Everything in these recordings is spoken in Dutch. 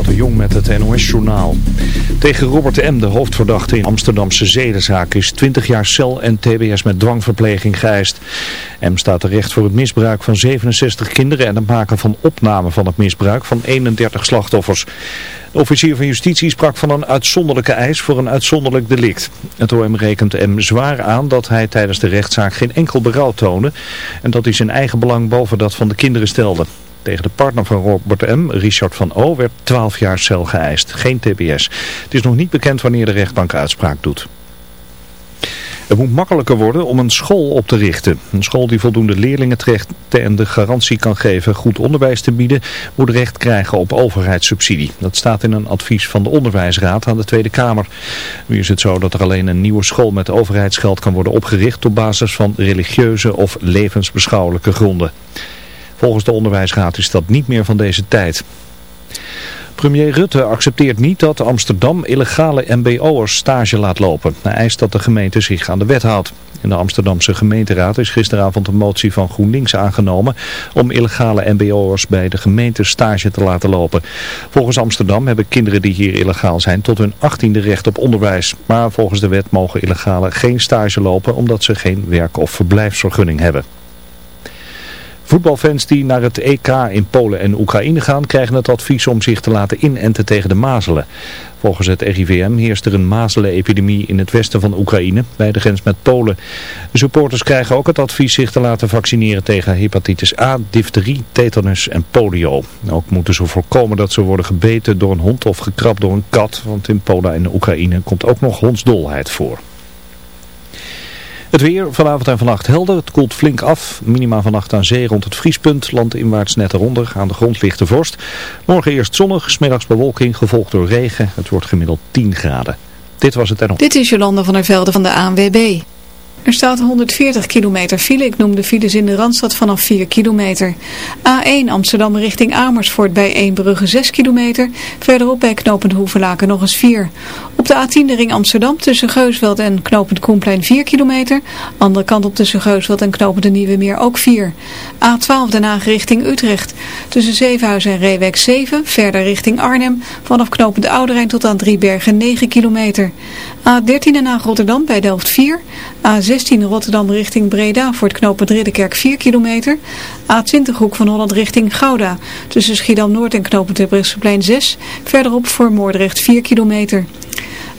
Jong met het NOS-journaal. Tegen Robert M., de hoofdverdachte in Amsterdamse zedenzaak, is 20 jaar cel en tbs met dwangverpleging geëist. M. staat terecht voor het misbruik van 67 kinderen en het maken van opname van het misbruik van 31 slachtoffers. De officier van justitie sprak van een uitzonderlijke eis voor een uitzonderlijk delict. Het OM rekent M zwaar aan dat hij tijdens de rechtszaak geen enkel berouw toonde en dat hij zijn eigen belang boven dat van de kinderen stelde. Tegen de partner van Robert M., Richard van O., werd 12 jaar cel geëist. Geen tbs. Het is nog niet bekend wanneer de rechtbank uitspraak doet. Het moet makkelijker worden om een school op te richten. Een school die voldoende leerlingen trekt en de garantie kan geven goed onderwijs te bieden, moet recht krijgen op overheidssubsidie. Dat staat in een advies van de Onderwijsraad aan de Tweede Kamer. Nu is het zo dat er alleen een nieuwe school met overheidsgeld kan worden opgericht op basis van religieuze of levensbeschouwelijke gronden. Volgens de onderwijsraad is dat niet meer van deze tijd. Premier Rutte accepteert niet dat Amsterdam illegale mbo'ers stage laat lopen. Hij eist dat de gemeente zich aan de wet houdt. In de Amsterdamse gemeenteraad is gisteravond een motie van GroenLinks aangenomen om illegale mbo'ers bij de gemeente stage te laten lopen. Volgens Amsterdam hebben kinderen die hier illegaal zijn tot hun achttiende recht op onderwijs. Maar volgens de wet mogen illegalen geen stage lopen omdat ze geen werk- of verblijfsvergunning hebben. Voetbalfans die naar het EK in Polen en Oekraïne gaan krijgen het advies om zich te laten inenten tegen de mazelen. Volgens het RIVM heerst er een mazelenepidemie in het westen van Oekraïne bij de grens met Polen. De supporters krijgen ook het advies zich te laten vaccineren tegen hepatitis A, difterie, tetanus en polio. Ook moeten ze voorkomen dat ze worden gebeten door een hond of gekrapt door een kat, want in Polen en Oekraïne komt ook nog hondsdolheid voor. Het weer vanavond en vannacht helder. Het koelt flink af. Minima vannacht aan zee rond het vriespunt. Landinwaarts net eronder. Aan de grond ligt de vorst. Morgen eerst zonnig. Smiddags bewolking. Gevolgd door regen. Het wordt gemiddeld 10 graden. Dit was het en Dit is Jolanda van der Velde van de ANWB. Er staat 140 kilometer file. Ik noem de files in de Randstad vanaf 4 kilometer. A1 Amsterdam richting Amersfoort bij Eembrugge 6 kilometer. Verderop bij Knopend Hoevelaken nog eens 4. Op de A10 de ring Amsterdam tussen Geusveld en Knopend Koenplein 4 kilometer. Andere kant op tussen Geusveld en Knopend de Nieuwe Meer ook 4. A12 Den Haag richting Utrecht. Tussen Zevenhuizen en Reewek 7. Verder richting Arnhem. Vanaf Knopend Ouderijn tot aan Driebergen 9 kilometer. A13 Den Haag Rotterdam bij Delft 4. A16 Rotterdam richting Breda voor het knooppunt Ridderkerk 4 kilometer. A20 Hoek van Holland richting Gouda. Tussen Schiedam Noord en knooppunt Terbrechtseplein 6. Verderop voor Moordrecht 4 kilometer.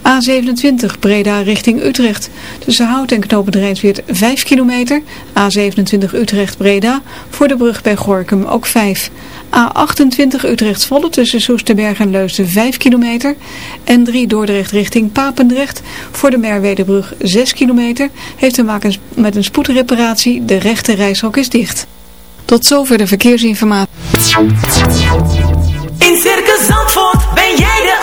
A27 Breda richting Utrecht. Tussen Hout en knooppunt Rijnsweert 5 kilometer. A27 Utrecht Breda. Voor de brug bij Gorkum ook 5. A28 Utrecht Volle tussen Soesterberg en Leusden 5 kilometer. En 3 Dordrecht richting Papendrecht. Voor de Merwedebrug 6 kilometer. Heeft te maken met een spoedreparatie. De rechte reishok is dicht. Tot zover de verkeersinformatie. In Circus Zandvoort ben jij de.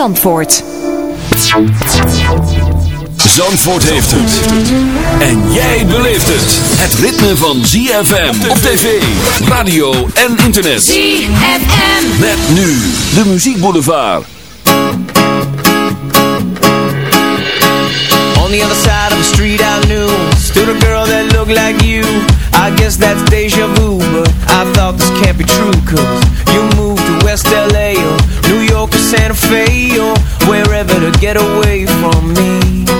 Zandvoort. Zandvoort heeft het. En jij beleeft het. Het ritme van ZFM op tv, radio en internet. ZFM. Met nu de muziekboulevard. On the other side of the street I knew. Stood a girl that looked like you. I guess that's deja vu. But I thought this can't be true. Cause you moved to West L.A. Santa Fe or wherever to get away from me.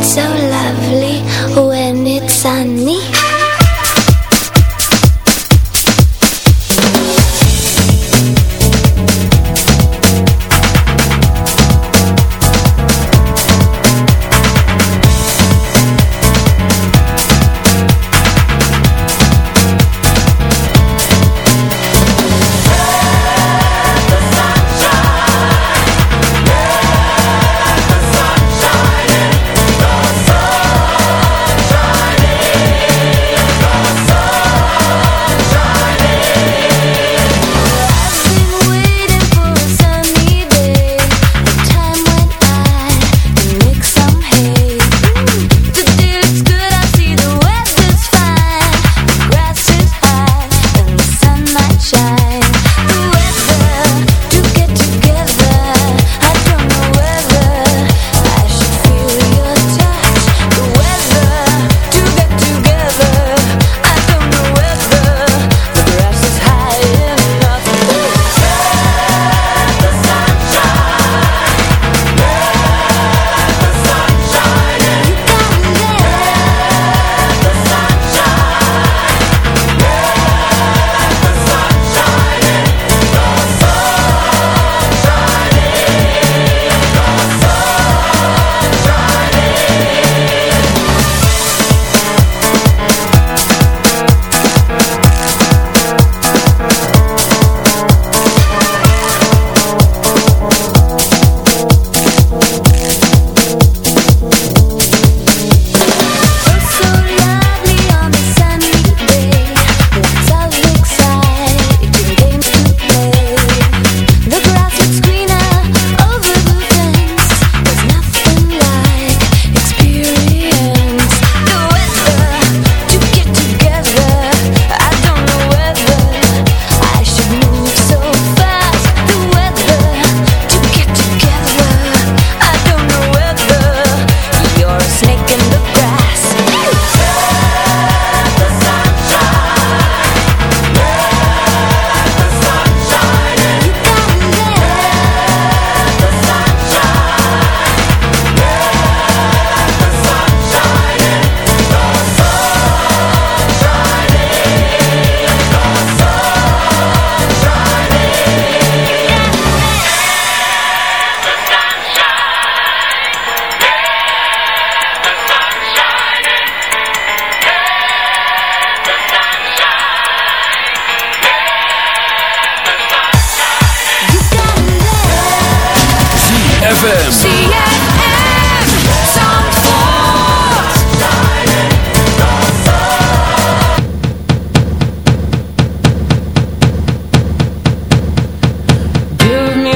So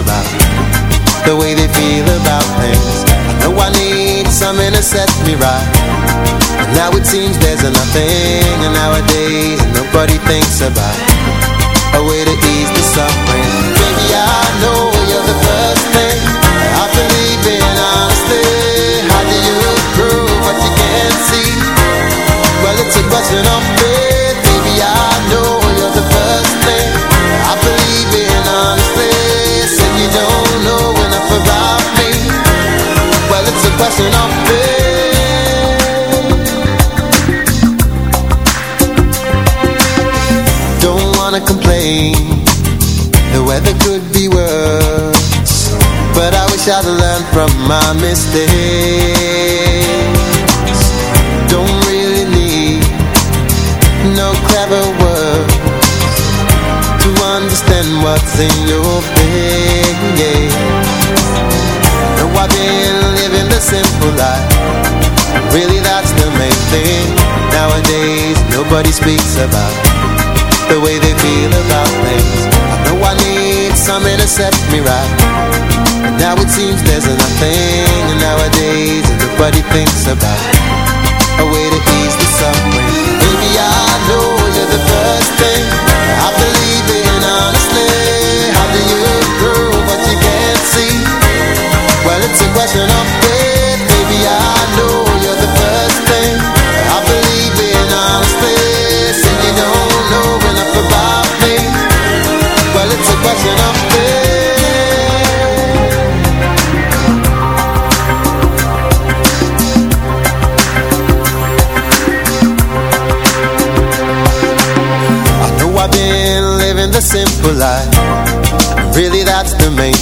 About the way they feel about things. I know I need something to set me right. And now it seems there's nothing, and nowadays nobody thinks about a way to ease the suffering. What's in your face. The simple life. Really, that's the main thing. Nowadays, nobody speaks about the way they feel about things. I know I need something to set me right. And now it seems there's nothing. And nowadays, nobody thinks about a way to ease the suffering. Baby, I know you're the first thing I believe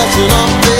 catching up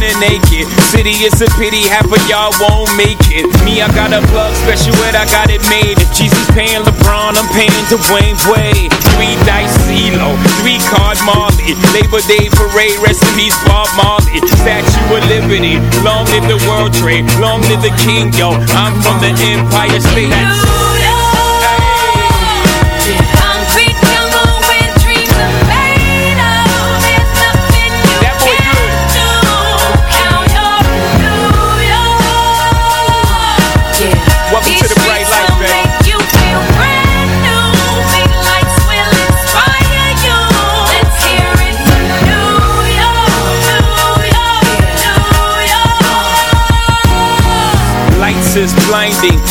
naked city. It's a pity half of y'all won't make it. Me, I got a plug special ed, I got it made. If Jesus paying LeBron, I'm paying Dwayne Wade. Three dice CeeLo, three card Marley. Labor Day parade, peace Bob Marley. Statue of Liberty, long live the World Trade, long live the King, yo. I'm from the Empire State. sim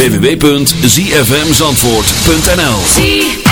www.zfmzandvoort.nl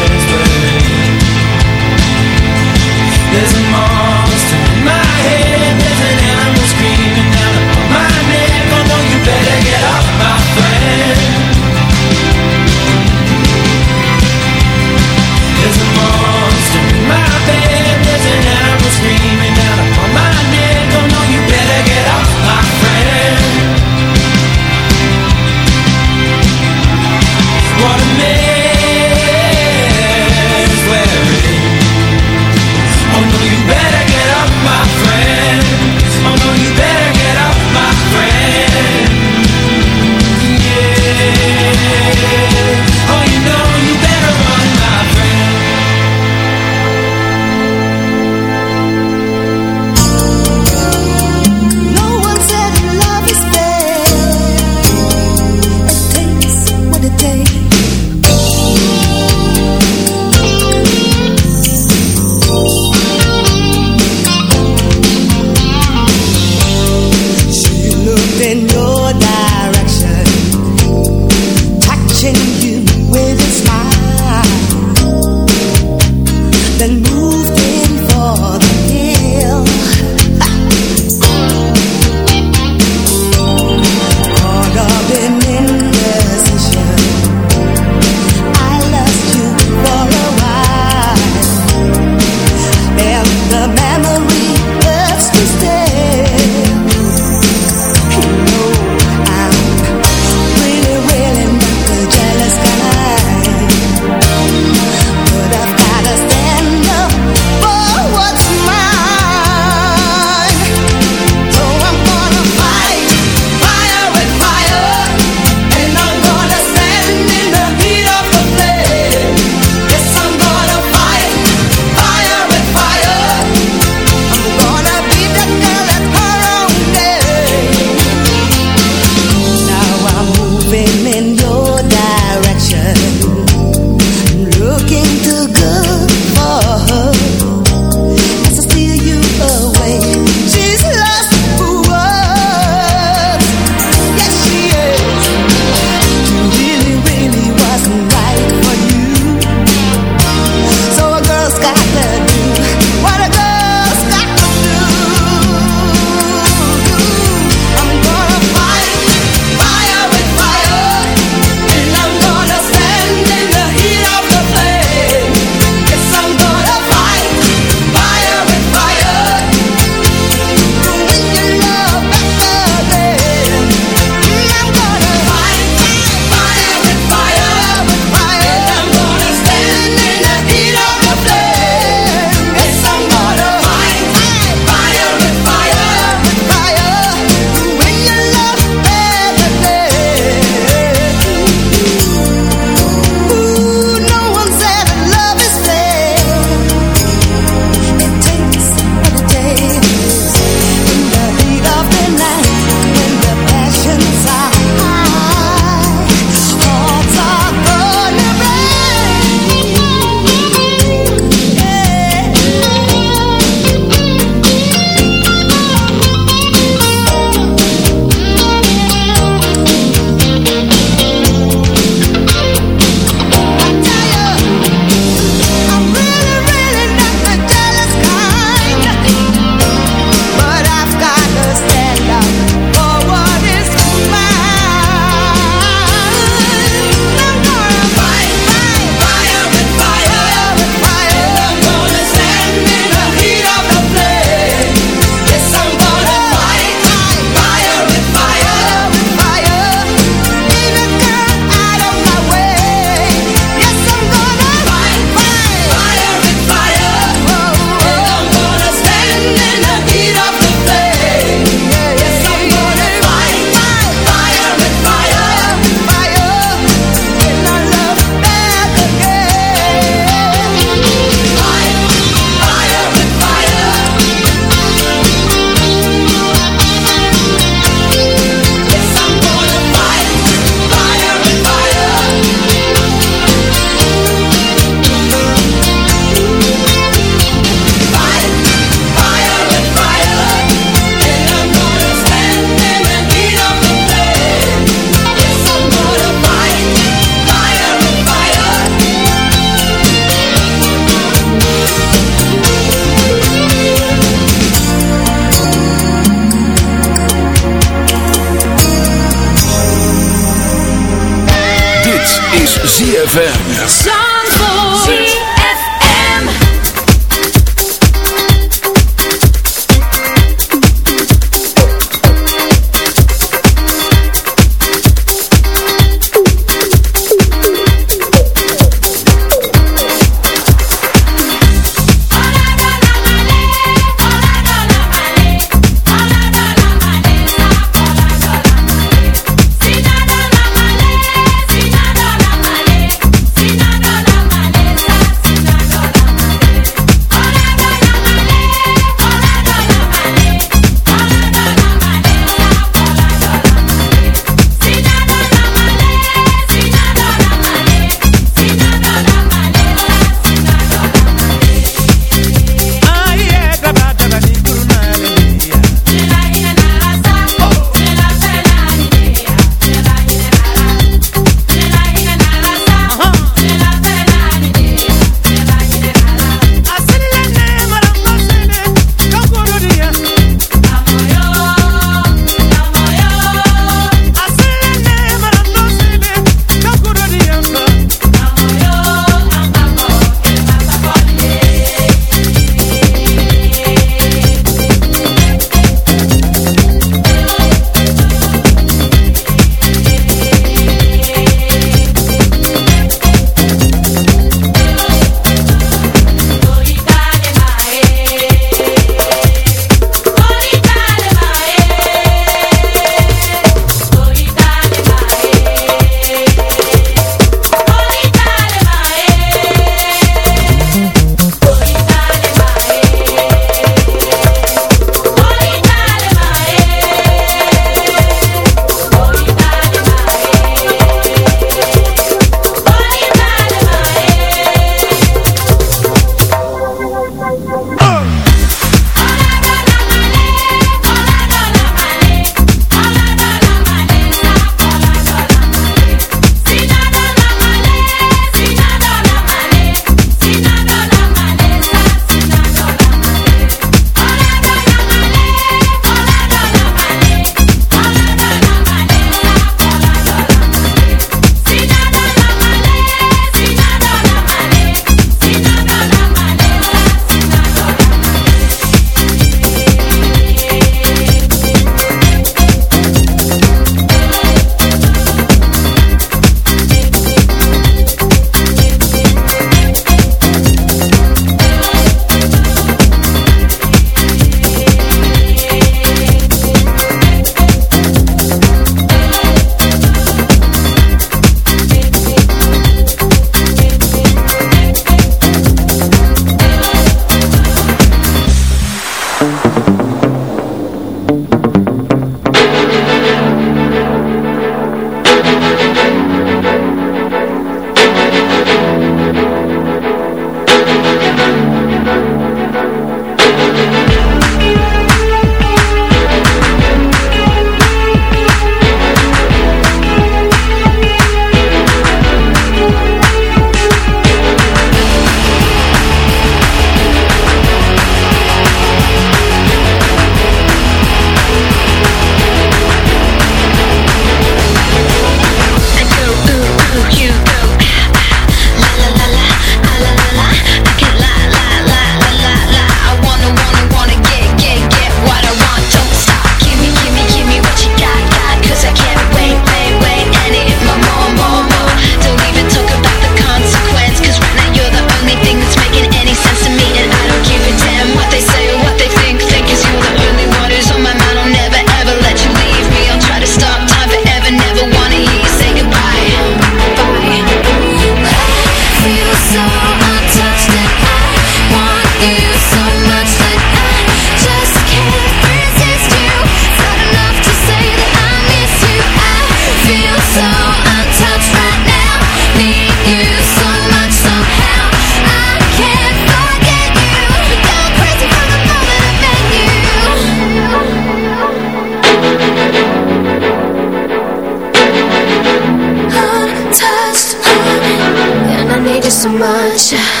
so much.